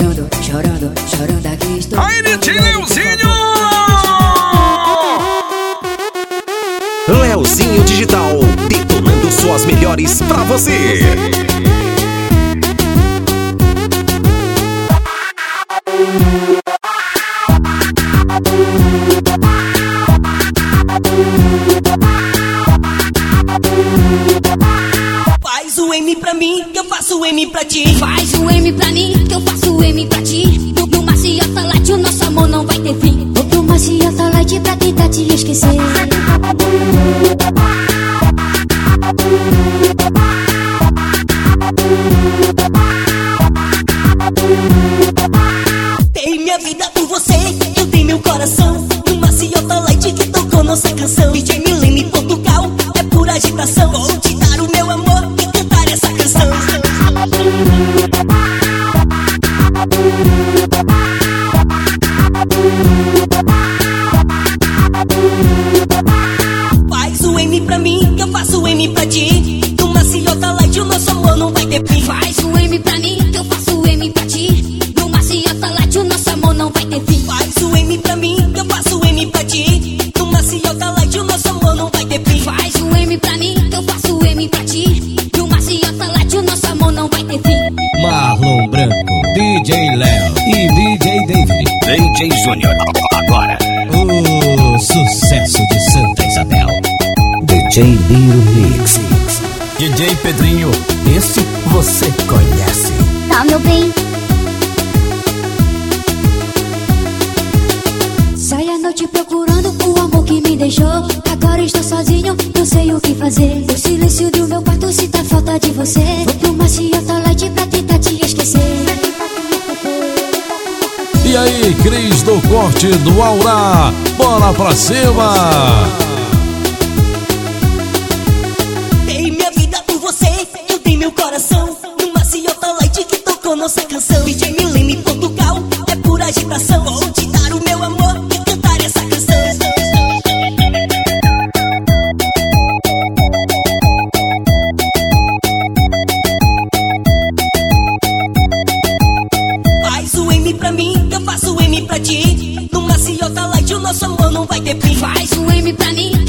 chorando, chorando, chorando aqui estou. Aí, Nitinho Leozinho! Leozinho Digital, detonando suas melhores pra você. Faz o M pra mim, que eu faço o M pra ti. Faz o M pra mim, que eu faço o M pra ti. No, maciota light, o nosso amor não vai ter fim. Vou pro maciota light pra tentar te esquecer. Dei minha vida por você, eu dei meu coração. No maciota light que tocou nossa canção. DJ Milene Portugal, é pura agitação. Vou te dar Faz o M pra mim, que eu faço o M pra ti. No maciota light, o nosso amor não vai ter fim. Faz DJ Léo e DJ David. DJ Júnior, agora. O sucesso de Santa Isabel. DJ Liro Mix. DJ Pedrinho, esse você conhece. Tá, meu bem? Sai a noite procurando o amor que me deixou. Agora estou sozinho, não sei o que fazer. O silêncio do meu quarto sinta falta de você. Vou pro maciota light pra tentar te esquecer. E aí, Cris do Corte do Aura, bora pra cima! Dei minha vida por você, eu dei meu coração. No maciota light que tocou nossa canção. DJ Milene pra ti. No maciota light, o nosso amor não vai ter fim. Faz o M pra mim,